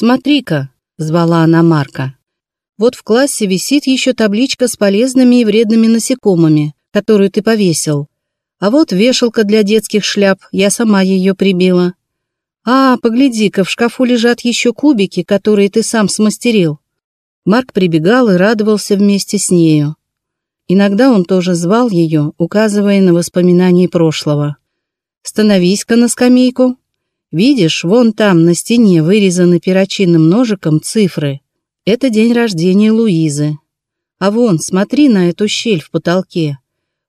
«Смотри-ка», — звала она Марка. «Вот в классе висит еще табличка с полезными и вредными насекомыми, которую ты повесил. А вот вешалка для детских шляп, я сама ее прибила. А, погляди-ка, в шкафу лежат еще кубики, которые ты сам смастерил». Марк прибегал и радовался вместе с нею. Иногда он тоже звал ее, указывая на воспоминания прошлого. «Становись-ка на скамейку. Видишь, вон там на стене вырезаны перочинным ножиком цифры. Это день рождения Луизы. А вон, смотри на эту щель в потолке.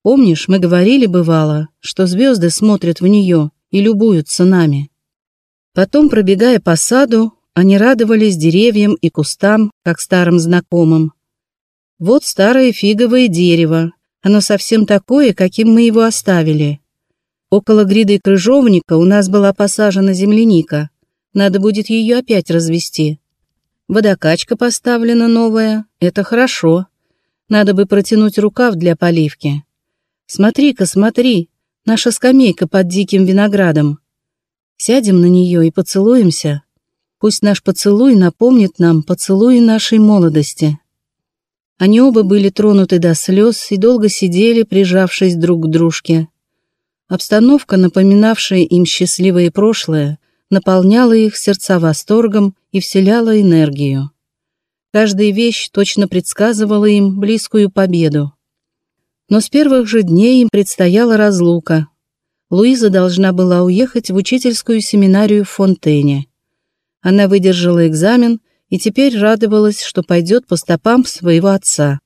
Помнишь, мы говорили, бывало, что звезды смотрят в нее и любуются нами?» Потом, пробегая по саду, они радовались деревьям и кустам, как старым знакомым. Вот старое фиговое дерево. Оно совсем такое, каким мы его оставили. Около гряды крыжовника у нас была посажена земляника. Надо будет ее опять развести. Водокачка поставлена новая. Это хорошо. Надо бы протянуть рукав для поливки. Смотри-ка, смотри, наша скамейка под диким виноградом. Сядем на нее и поцелуемся. Пусть наш поцелуй напомнит нам поцелуи нашей молодости. Они оба были тронуты до слез и долго сидели, прижавшись друг к дружке. Обстановка, напоминавшая им счастливое прошлое, наполняла их сердца восторгом и вселяла энергию. Каждая вещь точно предсказывала им близкую победу. Но с первых же дней им предстояла разлука. Луиза должна была уехать в учительскую семинарию в Фонтене. Она выдержала экзамен и теперь радовалась, что пойдет по стопам своего отца,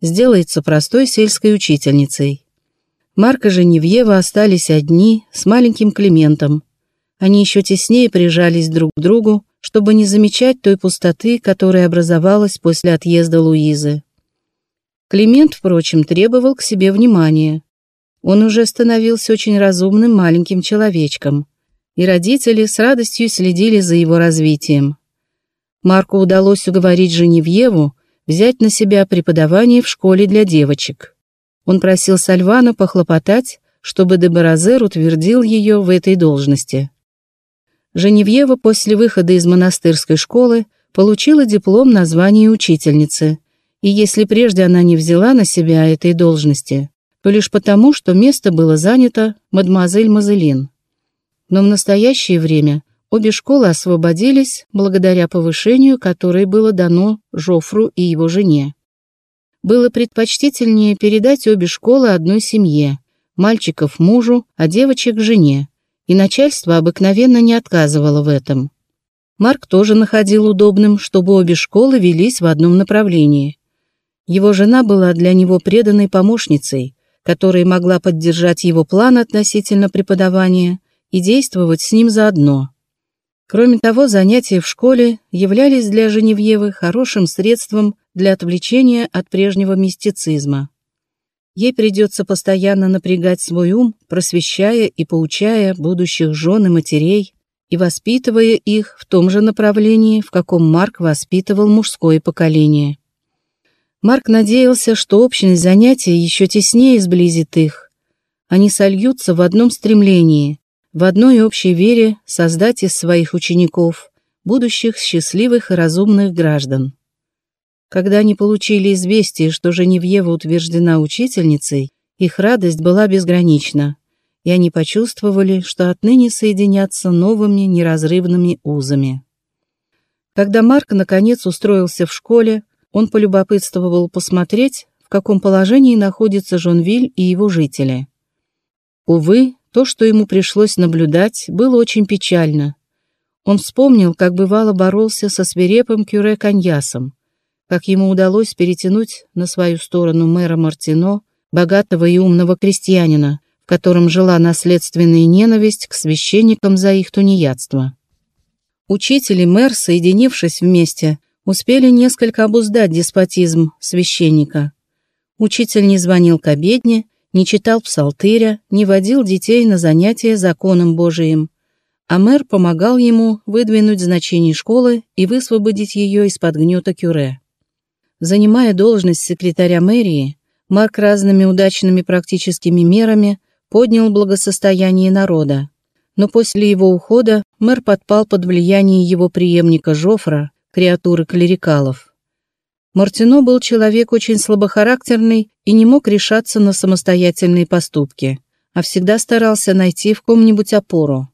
сделается простой сельской учительницей. Марк и Женевьева остались одни с маленьким Климентом. Они еще теснее прижались друг к другу, чтобы не замечать той пустоты, которая образовалась после отъезда Луизы. Климент, впрочем, требовал к себе внимания. Он уже становился очень разумным маленьким человечком, и родители с радостью следили за его развитием. Марку удалось уговорить Женевьеву взять на себя преподавание в школе для девочек. Он просил Сальвана похлопотать, чтобы Дебаразер утвердил ее в этой должности. Женевьева после выхода из монастырской школы получила диплом на звание учительницы, и если прежде она не взяла на себя этой должности, то лишь потому, что место было занято мадемуазель Мазелин. Но в настоящее время Обе школы освободились благодаря повышению, которое было дано Жофру и его жене. Было предпочтительнее передать обе школы одной семье, мальчиков мужу, а девочек жене, и начальство обыкновенно не отказывало в этом. Марк тоже находил удобным, чтобы обе школы велись в одном направлении. Его жена была для него преданной помощницей, которая могла поддержать его план относительно преподавания и действовать с ним заодно. Кроме того, занятия в школе являлись для Женевьевы хорошим средством для отвлечения от прежнего мистицизма. Ей придется постоянно напрягать свой ум, просвещая и поучая будущих жен и матерей, и воспитывая их в том же направлении, в каком Марк воспитывал мужское поколение. Марк надеялся, что общность занятия еще теснее сблизит их. Они сольются в одном стремлении в одной общей вере создать из своих учеников будущих счастливых и разумных граждан. Когда они получили известие, что Женевьева утверждена учительницей, их радость была безгранична, и они почувствовали, что отныне соединятся новыми неразрывными узами. Когда Марк наконец устроился в школе, он полюбопытствовал посмотреть, в каком положении находится Жонвиль и его жители. Увы, то, что ему пришлось наблюдать, было очень печально. Он вспомнил, как бывало боролся со свирепым Кюре Каньясом, как ему удалось перетянуть на свою сторону мэра Мартино, богатого и умного крестьянина, в котором жила наследственная ненависть к священникам за их тунеядство. Учитель и мэр, соединившись вместе, успели несколько обуздать деспотизм священника. Учитель не звонил к обедне не читал псалтыря, не водил детей на занятия законом Божиим, а мэр помогал ему выдвинуть значение школы и высвободить ее из-под гнета кюре. Занимая должность секретаря мэрии, Марк разными удачными практическими мерами поднял благосостояние народа. Но после его ухода мэр подпал под влияние его преемника Жофра, креатуры клерикалов. Мартино был человек очень слабохарактерный и не мог решаться на самостоятельные поступки, а всегда старался найти в ком-нибудь опору.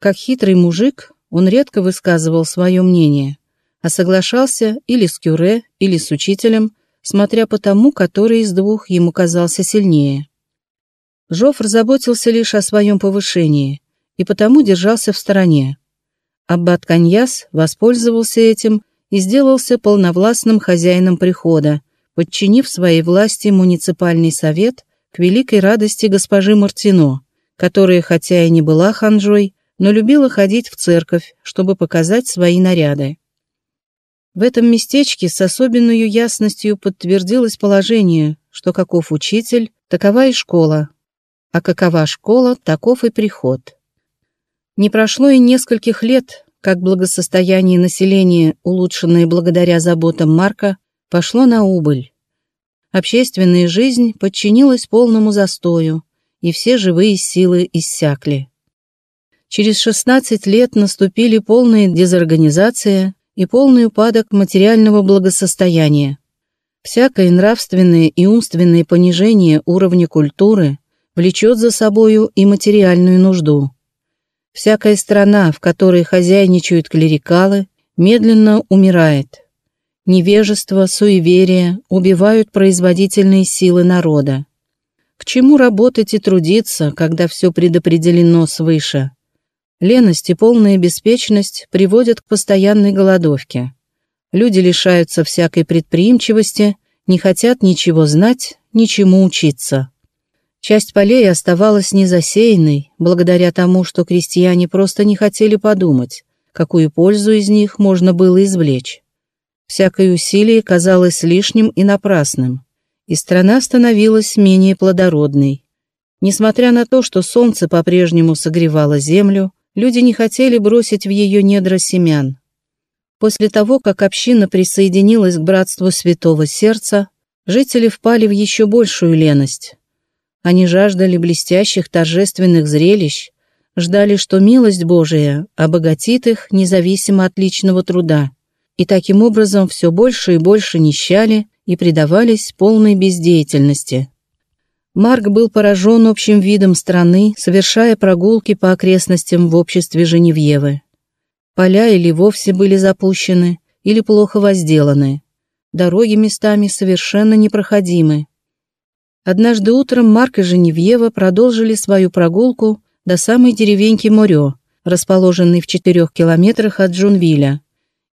Как хитрый мужик, он редко высказывал свое мнение, а соглашался или с кюре, или с учителем, смотря по тому, который из двух ему казался сильнее. Жофр заботился лишь о своем повышении и потому держался в стороне. Аббат Каньяс воспользовался этим и сделался полновластным хозяином прихода, подчинив своей власти муниципальный совет к великой радости госпожи Мартино, которая, хотя и не была ханжой, но любила ходить в церковь, чтобы показать свои наряды. В этом местечке с особенной ясностью подтвердилось положение, что каков учитель, такова и школа, а какова школа, таков и приход. Не прошло и нескольких лет, как благосостояние населения, улучшенное благодаря заботам Марка, пошло на убыль. Общественная жизнь подчинилась полному застою, и все живые силы иссякли. Через 16 лет наступили полная дезорганизация и полный упадок материального благосостояния. Всякое нравственное и умственное понижение уровня культуры влечет за собою и материальную нужду. Всякая страна, в которой хозяйничают клерикалы, медленно умирает. Невежество, суеверие убивают производительные силы народа. К чему работать и трудиться, когда все предопределено свыше? Леность и полная беспечность приводят к постоянной голодовке. Люди лишаются всякой предприимчивости, не хотят ничего знать, ничему учиться. Часть полей оставалась незасеянной, благодаря тому, что крестьяне просто не хотели подумать, какую пользу из них можно было извлечь. Всякое усилие казалось лишним и напрасным, и страна становилась менее плодородной. Несмотря на то, что солнце по-прежнему согревало землю, люди не хотели бросить в ее недра семян. После того, как община присоединилась к братству Святого Сердца, жители впали в еще большую леность. Они жаждали блестящих торжественных зрелищ, ждали, что милость Божия обогатит их независимо от личного труда, и таким образом все больше и больше нищали и предавались полной бездеятельности. Марк был поражен общим видом страны, совершая прогулки по окрестностям в обществе Женевьевы. Поля или вовсе были запущены, или плохо возделаны. Дороги местами совершенно непроходимы. Однажды утром Марк и Женевьева продолжили свою прогулку до самой деревеньки Морё, расположенной в четырех километрах от Джунвиля.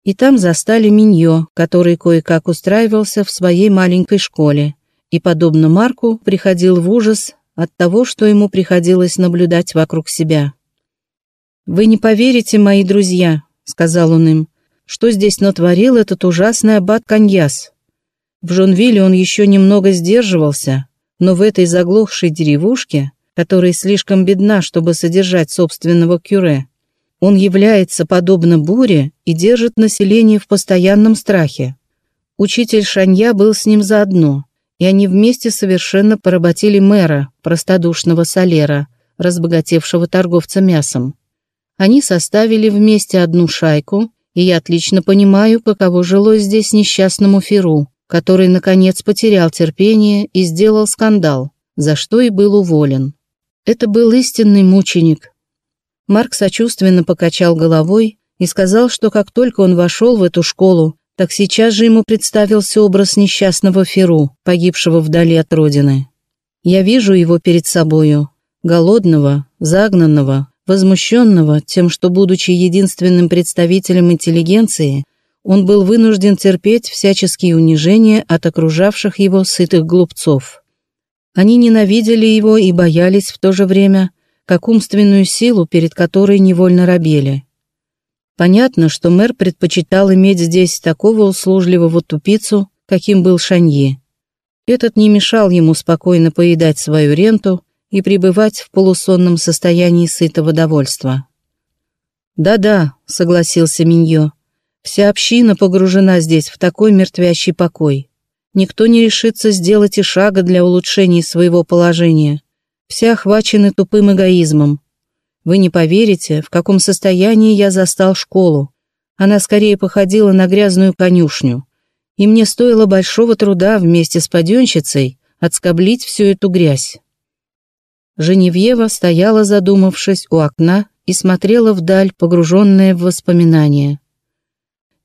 И там застали Миньо, который кое-как устраивался в своей маленькой школе, и, подобно Марку, приходил в ужас от того, что ему приходилось наблюдать вокруг себя. «Вы не поверите, мои друзья», — сказал он им, — «что здесь натворил этот ужасный аббат Каньяс. В Жонвилле он еще немного сдерживался, но в этой заглохшей деревушке, которая слишком бедна, чтобы содержать собственного кюре, он является подобно буре и держит население в постоянном страхе. Учитель Шанья был с ним заодно, и они вместе совершенно поработили мэра, простодушного солера, разбогатевшего торговца мясом. Они составили вместе одну шайку, и я отлично понимаю, каково жилось здесь несчастному Феру, который, наконец, потерял терпение и сделал скандал, за что и был уволен. Это был истинный мученик. Марк сочувственно покачал головой и сказал, что как только он вошел в эту школу, так сейчас же ему представился образ несчастного Феру, погибшего вдали от родины. Я вижу его перед собою, голодного, загнанного, возмущенного тем, что, будучи единственным представителем интеллигенции, он был вынужден терпеть всяческие унижения от окружавших его сытых глупцов. Они ненавидели его и боялись в то же время, как умственную силу, перед которой невольно робели. Понятно, что мэр предпочитал иметь здесь такого услужливого тупицу, каким был Шаньи. Этот не мешал ему спокойно поедать свою ренту и пребывать в полусонном состоянии сытого довольства. «Да-да», — согласился Миньо, Вся община погружена здесь в такой мертвящий покой. Никто не решится сделать и шага для улучшения своего положения. Все охвачены тупым эгоизмом. Вы не поверите, в каком состоянии я застал школу. Она скорее походила на грязную конюшню. И мне стоило большого труда вместе с паденщицей отскоблить всю эту грязь. Женевьева стояла, задумавшись, у окна и смотрела вдаль, погруженная в воспоминания.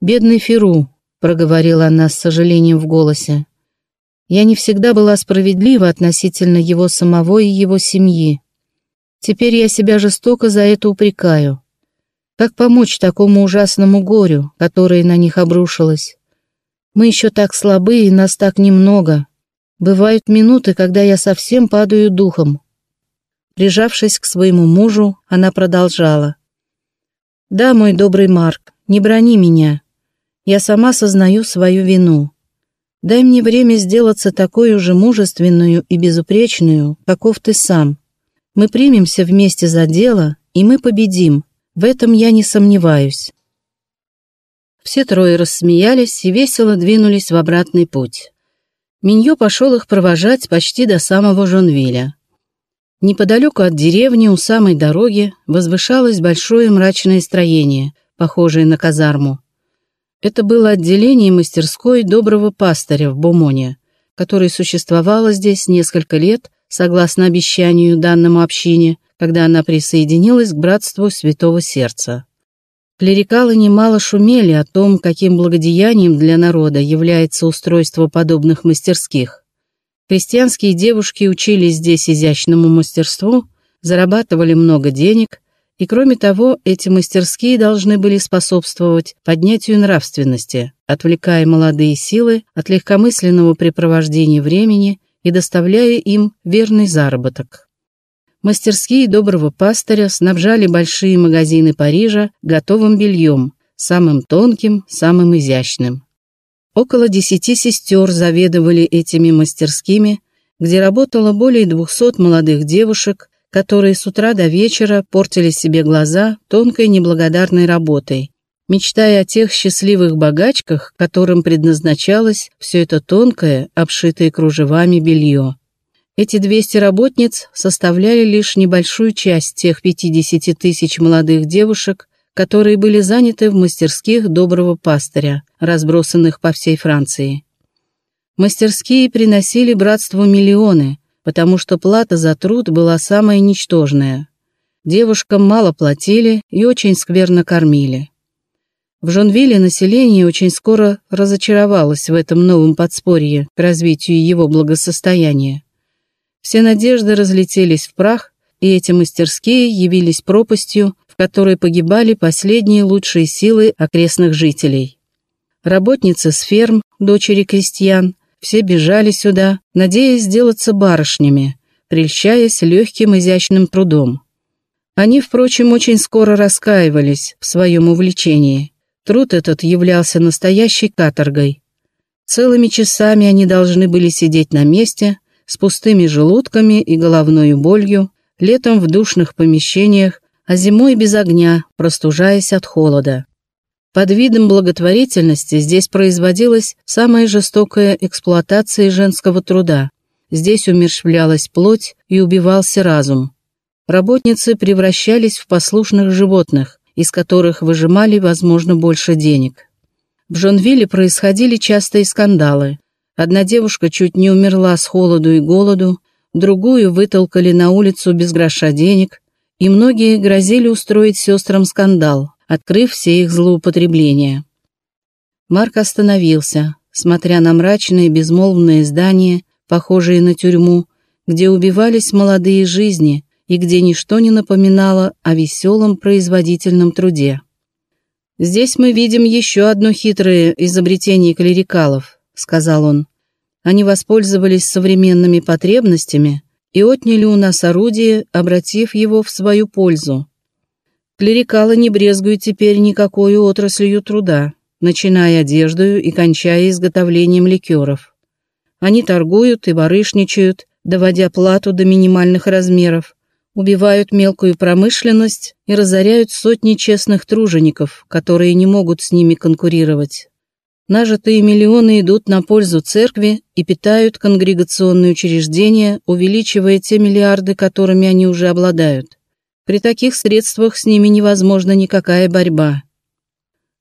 «Бедный Феру», — проговорила она с сожалением в голосе. «Я не всегда была справедлива относительно его самого и его семьи. Теперь я себя жестоко за это упрекаю. Как помочь такому ужасному горю, которое на них обрушилось? Мы еще так слабы, и нас так немного. Бывают минуты, когда я совсем падаю духом». Прижавшись к своему мужу, она продолжала. «Да, мой добрый Марк, не брони меня. Я сама сознаю свою вину. Дай мне время сделаться такой же мужественную и безупречную, каков ты сам. Мы примемся вместе за дело, и мы победим. В этом я не сомневаюсь». Все трое рассмеялись и весело двинулись в обратный путь. Миньо пошел их провожать почти до самого Жонвиля. Неподалеку от деревни у самой дороги возвышалось большое мрачное строение, похожее на казарму. Это было отделение мастерской доброго пастыря в Бумоне, которое существовало здесь несколько лет, согласно обещанию данному общине, когда она присоединилась к братству Святого Сердца. Клерикалы немало шумели о том, каким благодеянием для народа является устройство подобных мастерских. Крестьянские девушки учились здесь изящному мастерству, зарабатывали много денег, и кроме того, эти мастерские должны были способствовать поднятию нравственности, отвлекая молодые силы от легкомысленного препровождения времени и доставляя им верный заработок. Мастерские доброго пастыря снабжали большие магазины Парижа готовым бельем, самым тонким, самым изящным. Около десяти сестер заведовали этими мастерскими, где работало более двухсот молодых девушек, которые с утра до вечера портили себе глаза тонкой неблагодарной работой, мечтая о тех счастливых богачках, которым предназначалось все это тонкое, обшитое кружевами белье. Эти 200 работниц составляли лишь небольшую часть тех 50 тысяч молодых девушек, которые были заняты в мастерских доброго пастыря, разбросанных по всей Франции. Мастерские приносили братству миллионы, потому что плата за труд была самая ничтожная. Девушкам мало платили и очень скверно кормили. В Жонвилле население очень скоро разочаровалось в этом новом подспорье к развитию его благосостояния. Все надежды разлетелись в прах, и эти мастерские явились пропастью, в которой погибали последние лучшие силы окрестных жителей. Работницы с ферм, дочери крестьян, все бежали сюда, надеясь сделаться барышнями, прельщаясь легким изящным трудом. Они, впрочем, очень скоро раскаивались в своем увлечении. Труд этот являлся настоящей каторгой. Целыми часами они должны были сидеть на месте, с пустыми желудками и головной болью, летом в душных помещениях, а зимой без огня, простужаясь от холода. Под видом благотворительности здесь производилась самая жестокая эксплуатация женского труда. Здесь умерщвлялась плоть и убивался разум. Работницы превращались в послушных животных, из которых выжимали, возможно, больше денег. В Жонвилле происходили частые скандалы. Одна девушка чуть не умерла с холоду и голоду, другую вытолкали на улицу без гроша денег, и многие грозили устроить сестрам скандал, открыв все их злоупотребления. Марк остановился, смотря на мрачные безмолвные здания, похожие на тюрьму, где убивались молодые жизни и где ничто не напоминало о веселом производительном труде. «Здесь мы видим еще одно хитрое изобретение клерикалов», — сказал он. «Они воспользовались современными потребностями и отняли у нас орудие, обратив его в свою пользу. Клерикалы не брезгуют теперь никакой отраслью труда, начиная одеждою и кончая изготовлением ликеров. Они торгуют и барышничают, доводя плату до минимальных размеров, убивают мелкую промышленность и разоряют сотни честных тружеников, которые не могут с ними конкурировать. Нажитые миллионы идут на пользу церкви и питают конгрегационные учреждения, увеличивая те миллиарды, которыми они уже обладают. При таких средствах с ними невозможна никакая борьба.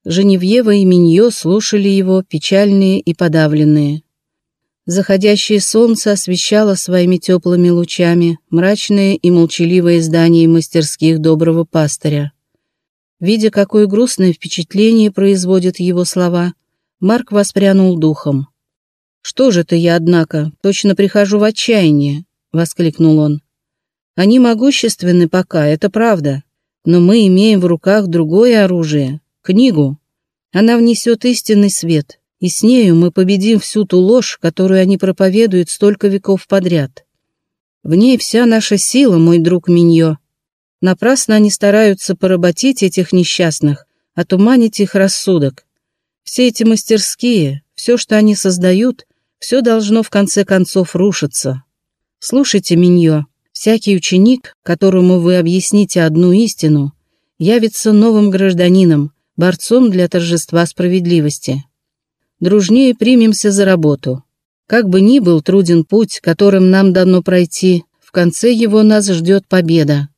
Женевьева и Миньо слушали его, печальные и подавленные. Заходящее солнце освещало своими теплыми лучами мрачные и молчаливые здания мастерских доброго пастыря. Видя, какое грустное впечатление производят его слова, Марк воспрянул духом. «Что же ты я, однако, точно прихожу в отчаяние!» — воскликнул он. Они могущественны пока, это правда. Но мы имеем в руках другое оружие — книгу. Она внесет истинный свет, и с нею мы победим всю ту ложь, которую они проповедуют столько веков подряд. В ней вся наша сила, мой друг Миньо. Напрасно они стараются поработить этих несчастных, отуманить их рассудок. Все эти мастерские, все, что они создают, все должно в конце концов рушиться. Слушайте, Миньо, Всякий ученик, которому вы объясните одну истину, явится новым гражданином, борцом для торжества справедливости. Дружнее примемся за работу. Как бы ни был труден путь, которым нам дано пройти, в конце его нас ждет победа.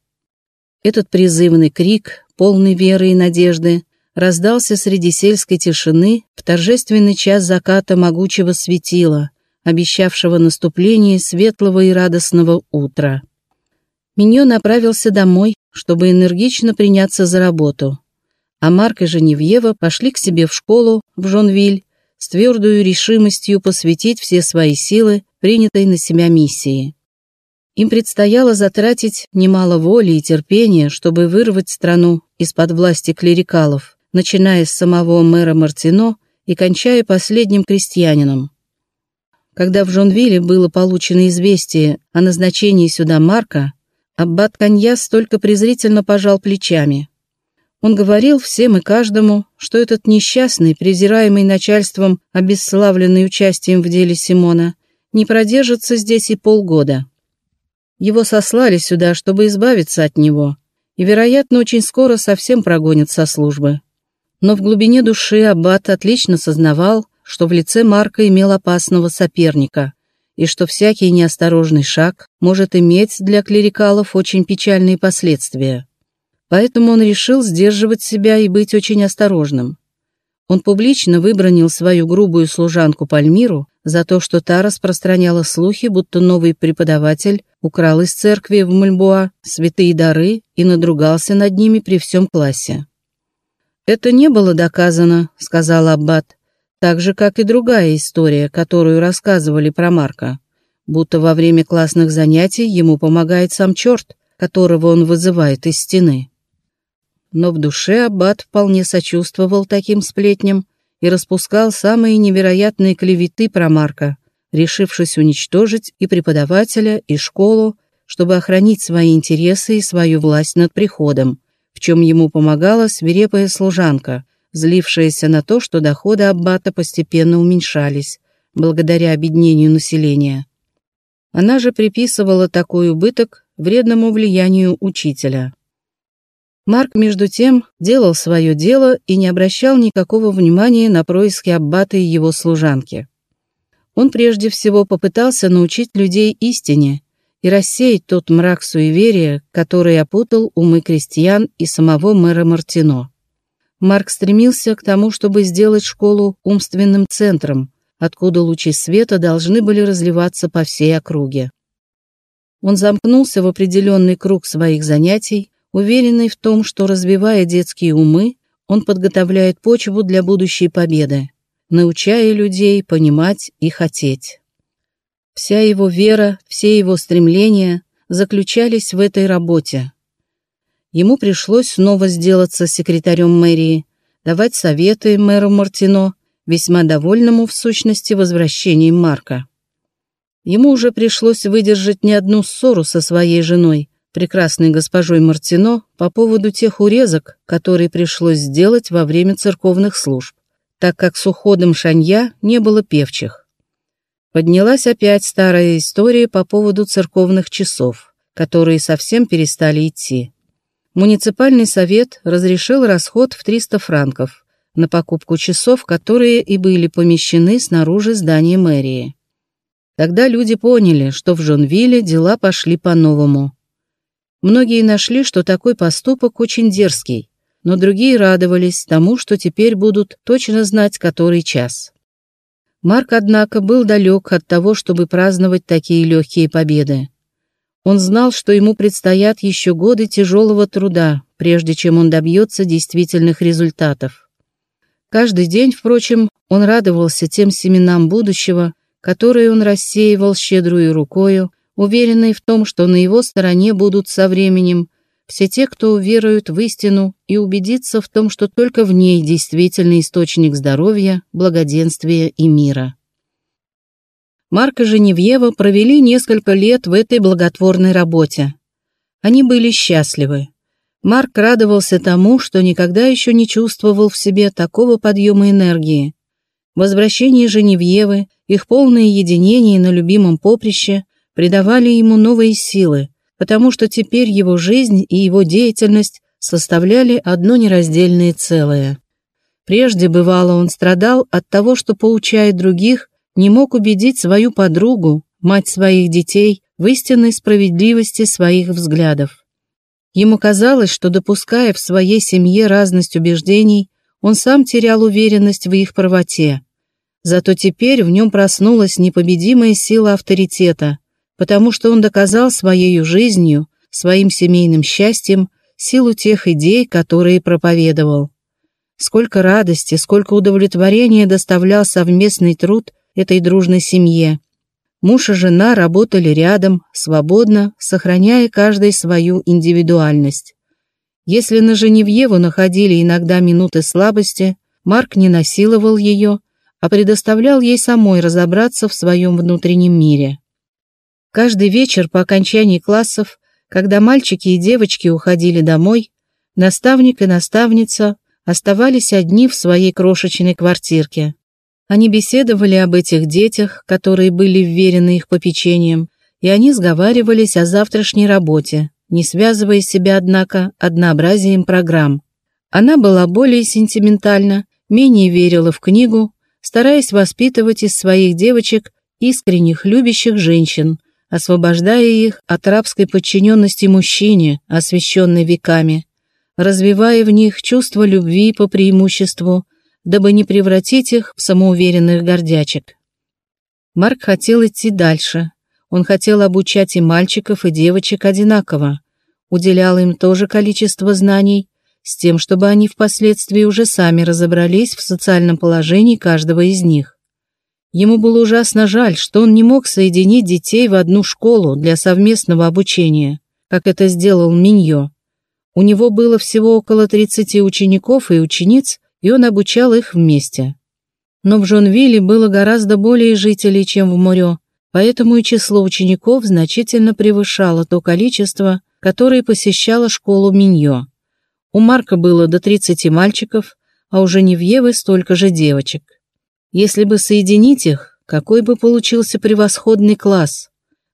Этот призывный крик, полный веры и надежды, раздался среди сельской тишины в торжественный час заката могучего светила, обещавшего наступление светлого и радостного утра. Миньо направился домой, чтобы энергично приняться за работу. А Марк и Женевьева пошли к себе в школу в Жонвиль с твердой решимостью посвятить все свои силы принятой на себя миссии. Им предстояло затратить немало воли и терпения, чтобы вырвать страну из-под власти клерикалов, начиная с самого мэра Мартино и кончая последним крестьянином. Когда в Жонвилле было получено известие о назначении сюда Марка, Аббат Каньяс только презрительно пожал плечами. Он говорил всем и каждому, что этот несчастный, презираемый начальством, обесславленный участием в деле Симона, не продержится здесь и полгода. Его сослали сюда, чтобы избавиться от него, и, вероятно, очень скоро совсем прогонят со службы. Но в глубине души Аббат отлично сознавал, что в лице Марка имел опасного соперника, и что всякий неосторожный шаг может иметь для клерикалов очень печальные последствия. Поэтому он решил сдерживать себя и быть очень осторожным. Он публично выбронил свою грубую служанку Пальмиру за то, что та распространяла слухи, будто новый преподаватель украл из церкви в Мульбуа святые дары и надругался над ними при всем классе. «Это не было доказано», — сказал Аббат так же, как и другая история, которую рассказывали про Марка, будто во время классных занятий ему помогает сам черт, которого он вызывает из стены. Но в душе Аббат вполне сочувствовал таким сплетням и распускал самые невероятные клеветы про Марка, решившись уничтожить и преподавателя, и школу, чтобы охранить свои интересы и свою власть над приходом, в чем ему помогала свирепая служанка, злившаяся на то, что доходы аббата постепенно уменьшались, благодаря обеднению населения. Она же приписывала такой убыток вредному влиянию учителя. Марк, между тем, делал свое дело и не обращал никакого внимания на происки аббата и его служанки. Он прежде всего попытался научить людей истине и рассеять тот мрак суеверия, который опутал умы крестьян и самого мэра Мартино. Марк стремился к тому, чтобы сделать школу умственным центром, откуда лучи света должны были разливаться по всей округе. Он замкнулся в определенный круг своих занятий, уверенный в том, что, развивая детские умы, он подготовляет почву для будущей победы, научая людей понимать и хотеть. Вся его вера, все его стремления заключались в этой работе ему пришлось снова сделаться секретарем мэрии, давать советы мэру Мартино, весьма довольному в сущности возвращением Марка. Ему уже пришлось выдержать не одну ссору со своей женой, прекрасной госпожой Мартино, по поводу тех урезок, которые пришлось сделать во время церковных служб, так как с уходом Шанья не было певчих. Поднялась опять старая история по поводу церковных часов, которые совсем перестали идти муниципальный совет разрешил расход в 300 франков на покупку часов, которые и были помещены снаружи здания мэрии. Тогда люди поняли, что в Жонвилле дела пошли по-новому. Многие нашли, что такой поступок очень дерзкий, но другие радовались тому, что теперь будут точно знать, который час. Марк, однако, был далек от того, чтобы праздновать такие легкие победы. Он знал, что ему предстоят еще годы тяжелого труда, прежде чем он добьется действительных результатов. Каждый день, впрочем, он радовался тем семенам будущего, которые он рассеивал щедрую рукою, уверенный в том, что на его стороне будут со временем все те, кто уверуют в истину и убедится в том, что только в ней действительный источник здоровья, благоденствия и мира. Марк и Женевьева провели несколько лет в этой благотворной работе. Они были счастливы. Марк радовался тому, что никогда еще не чувствовал в себе такого подъема энергии. Возвращение Женевьевы, их полное единение на любимом поприще придавали ему новые силы, потому что теперь его жизнь и его деятельность составляли одно нераздельное целое. Прежде, бывало, он страдал от того, что, поучая других, не мог убедить свою подругу, мать своих детей, в истинной справедливости своих взглядов. Ему казалось, что, допуская в своей семье разность убеждений, он сам терял уверенность в их правоте. Зато теперь в нем проснулась непобедимая сила авторитета, потому что он доказал своей жизнью, своим семейным счастьем, силу тех идей, которые проповедовал. Сколько радости, сколько удовлетворения доставлял совместный труд этой дружной семье. Муж и жена работали рядом, свободно, сохраняя каждый свою индивидуальность. Если на Женевьеву находили иногда минуты слабости, Марк не насиловал ее, а предоставлял ей самой разобраться в своем внутреннем мире. Каждый вечер по окончании классов, когда мальчики и девочки уходили домой, наставник и наставница оставались одни в своей крошечной квартирке. Они беседовали об этих детях, которые были вверены их попечением, и они сговаривались о завтрашней работе, не связывая себя, однако, однообразием программ. Она была более сентиментальна, менее верила в книгу, стараясь воспитывать из своих девочек искренних любящих женщин, освобождая их от рабской подчиненности мужчине, освященной веками, развивая в них чувство любви по преимуществу, дабы не превратить их в самоуверенных гордячек. Марк хотел идти дальше. Он хотел обучать и мальчиков, и девочек одинаково, уделял им то же количество знаний, с тем, чтобы они впоследствии уже сами разобрались в социальном положении каждого из них. Ему было ужасно жаль, что он не мог соединить детей в одну школу для совместного обучения, как это сделал Миньо. У него было всего около 30 учеников и учениц, и он обучал их вместе. Но в Жонвилле было гораздо более жителей, чем в Мурё, поэтому и число учеников значительно превышало то количество, которое посещало школу Миньо. У Марка было до 30 мальчиков, а у Женевьевы столько же девочек. Если бы соединить их, какой бы получился превосходный класс.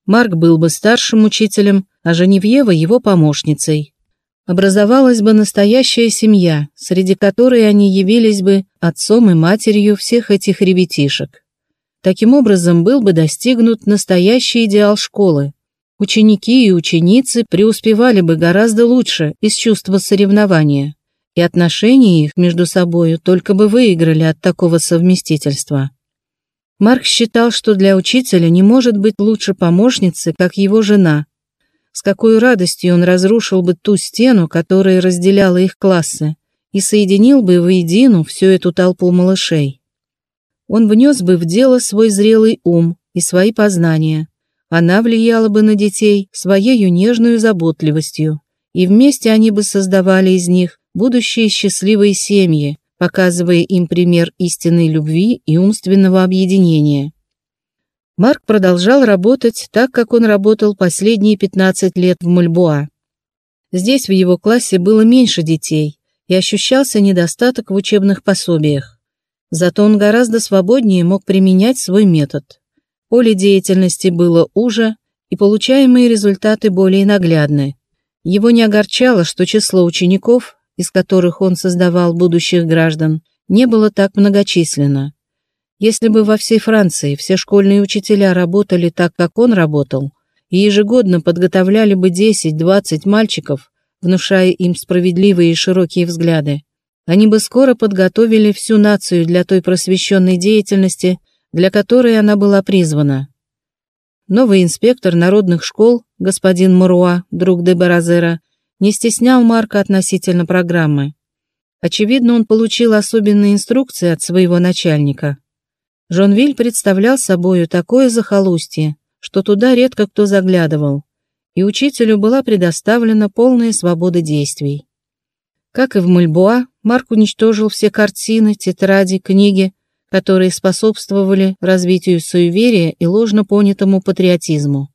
Марк был бы старшим учителем, а Женевьева его помощницей образовалась бы настоящая семья, среди которой они явились бы отцом и матерью всех этих ребятишек. Таким образом был бы достигнут настоящий идеал школы. Ученики и ученицы преуспевали бы гораздо лучше из чувства соревнования, и отношения их между собою только бы выиграли от такого совместительства. Марк считал, что для учителя не может быть лучше помощницы, как его жена – с какой радостью он разрушил бы ту стену, которая разделяла их классы, и соединил бы воедино всю эту толпу малышей. Он внес бы в дело свой зрелый ум и свои познания. Она влияла бы на детей своей нежной заботливостью, и вместе они бы создавали из них будущие счастливые семьи, показывая им пример истинной любви и умственного объединения. Марк продолжал работать так, как он работал последние 15 лет в Мульбуа. Здесь в его классе было меньше детей, и ощущался недостаток в учебных пособиях. Зато он гораздо свободнее мог применять свой метод. Поле деятельности было уже, и получаемые результаты более наглядны. Его не огорчало, что число учеников, из которых он создавал будущих граждан, не было так многочисленно. Если бы во всей Франции все школьные учителя работали так, как он работал, и ежегодно подготовляли бы 10-20 мальчиков, внушая им справедливые и широкие взгляды, они бы скоро подготовили всю нацию для той просвещенной деятельности, для которой она была призвана. Новый инспектор народных школ, господин Маруа, друг де Баразера, не стеснял Марка относительно программы. Очевидно, он получил особенные инструкции от своего начальника. Жонвиль представлял собою такое захолустье, что туда редко кто заглядывал, и учителю была предоставлена полная свобода действий. Как и в Мульбуа, Марк уничтожил все картины, тетради, книги, которые способствовали развитию суеверия и ложно понятому патриотизму.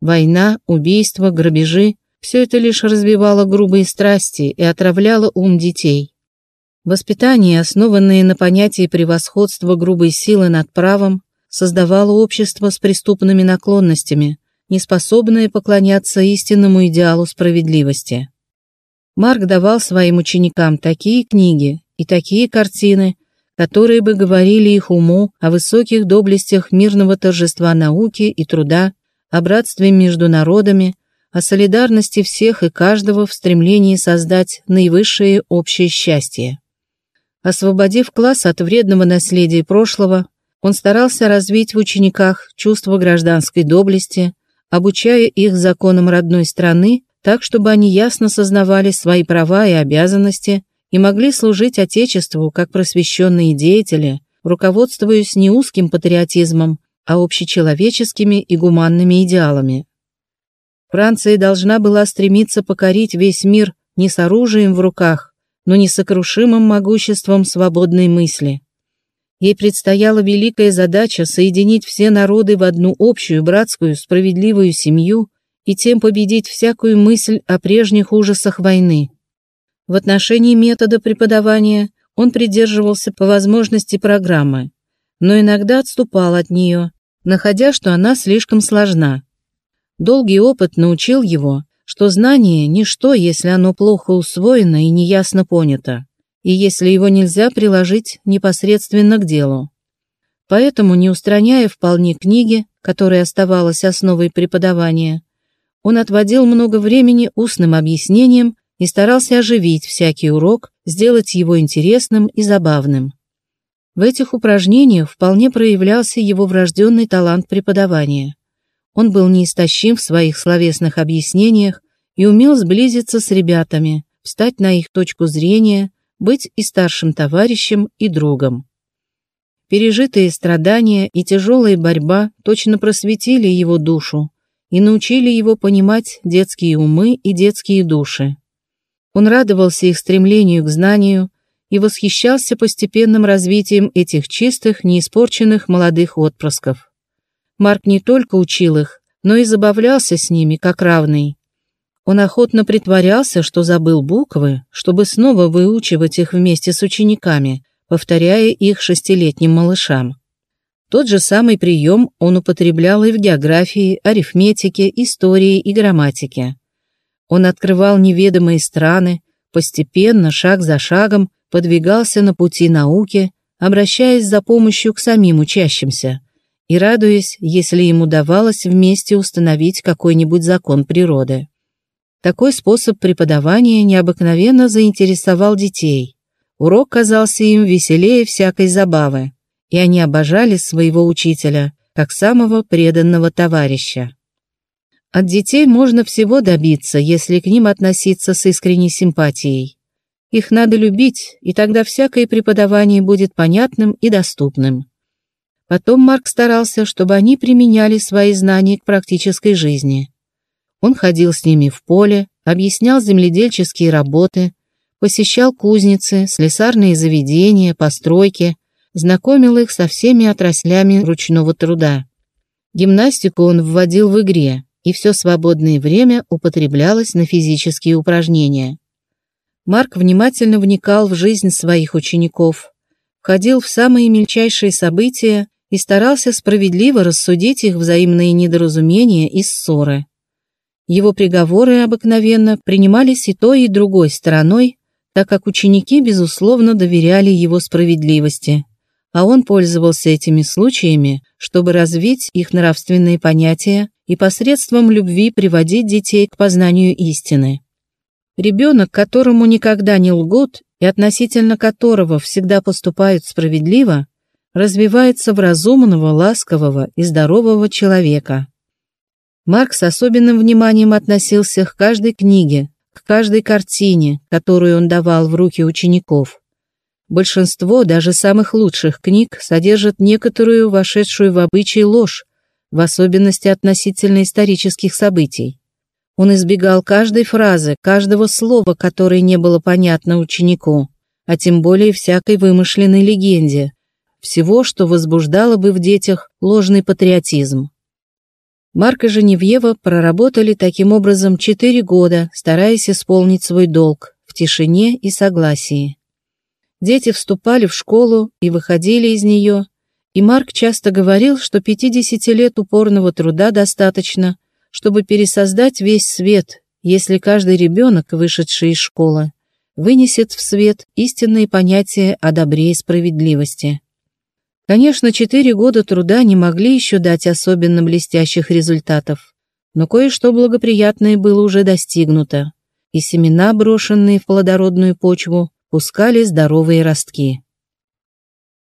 Война, убийства, грабежи – все это лишь развивало грубые страсти и отравляло ум детей. Воспитание, основанное на понятии превосходства грубой силы над правом, создавало общество с преступными наклонностями, неспособное поклоняться истинному идеалу справедливости. Марк давал своим ученикам такие книги и такие картины, которые бы говорили их уму о высоких доблестях мирного торжества науки и труда, о братстве между народами, о солидарности всех и каждого в стремлении создать наивысшее общее счастье. Освободив класс от вредного наследия прошлого, он старался развить в учениках чувство гражданской доблести, обучая их законам родной страны так, чтобы они ясно сознавали свои права и обязанности и могли служить Отечеству как просвещенные деятели, руководствуясь не узким патриотизмом, а общечеловеческими и гуманными идеалами. Франция должна была стремиться покорить весь мир не с оружием в руках, но несокрушимым могуществом свободной мысли. Ей предстояла великая задача соединить все народы в одну общую братскую справедливую семью и тем победить всякую мысль о прежних ужасах войны. В отношении метода преподавания он придерживался по возможности программы, но иногда отступал от нее, находя, что она слишком сложна. Долгий опыт научил его, что знание – ничто, если оно плохо усвоено и неясно понято, и если его нельзя приложить непосредственно к делу. Поэтому, не устраняя вполне книги, которая оставалась основой преподавания, он отводил много времени устным объяснениям и старался оживить всякий урок, сделать его интересным и забавным. В этих упражнениях вполне проявлялся его врожденный талант преподавания. Он был неистощим в своих словесных объяснениях и умел сблизиться с ребятами, встать на их точку зрения, быть и старшим товарищем, и другом. Пережитые страдания и тяжелая борьба точно просветили его душу, и научили его понимать детские умы и детские души. Он радовался их стремлению к знанию и восхищался постепенным развитием этих чистых, неиспорченных молодых отпрысков. Марк не только учил их, но и забавлялся с ними, как равный. Он охотно притворялся, что забыл буквы, чтобы снова выучивать их вместе с учениками, повторяя их шестилетним малышам. Тот же самый прием он употреблял и в географии, арифметике, истории и грамматике. Он открывал неведомые страны, постепенно, шаг за шагом, подвигался на пути науки, обращаясь за помощью к самим учащимся и радуясь, если им удавалось вместе установить какой-нибудь закон природы. Такой способ преподавания необыкновенно заинтересовал детей. Урок казался им веселее всякой забавы и они обожали своего учителя, как самого преданного товарища. От детей можно всего добиться, если к ним относиться с искренней симпатией. Их надо любить, и тогда всякое преподавание будет понятным и доступным. Потом Марк старался, чтобы они применяли свои знания к практической жизни. Он ходил с ними в поле, объяснял земледельческие работы, посещал кузницы, слесарные заведения, постройки, знакомил их со всеми отраслями ручного труда. Гимнастику он вводил в игре, и все свободное время употреблялось на физические упражнения. Марк внимательно вникал в жизнь своих учеников, входил в самые мельчайшие события и старался справедливо рассудить их взаимные недоразумения и ссоры. Его приговоры обыкновенно принимались и той, и другой стороной, так как ученики, безусловно, доверяли его справедливости а он пользовался этими случаями, чтобы развить их нравственные понятия и посредством любви приводить детей к познанию истины. Ребенок, которому никогда не лгут и относительно которого всегда поступают справедливо, развивается в разумного, ласкового и здорового человека. Марк с особенным вниманием относился к каждой книге, к каждой картине, которую он давал в руки учеников. Большинство даже самых лучших книг содержат некоторую вошедшую в обычай ложь, в особенности относительно исторических событий. Он избегал каждой фразы, каждого слова, которое не было понятно ученику, а тем более всякой вымышленной легенде, всего, что возбуждало бы в детях ложный патриотизм. Марк и Женевьева проработали таким образом четыре года, стараясь исполнить свой долг в тишине и согласии. Дети вступали в школу и выходили из нее, и Марк часто говорил, что 50 лет упорного труда достаточно, чтобы пересоздать весь свет, если каждый ребенок, вышедший из школы, вынесет в свет истинные понятия о добре и справедливости. Конечно, четыре года труда не могли еще дать особенно блестящих результатов, но кое-что благоприятное было уже достигнуто, и семена, брошенные в плодородную почву, пускали здоровые ростки.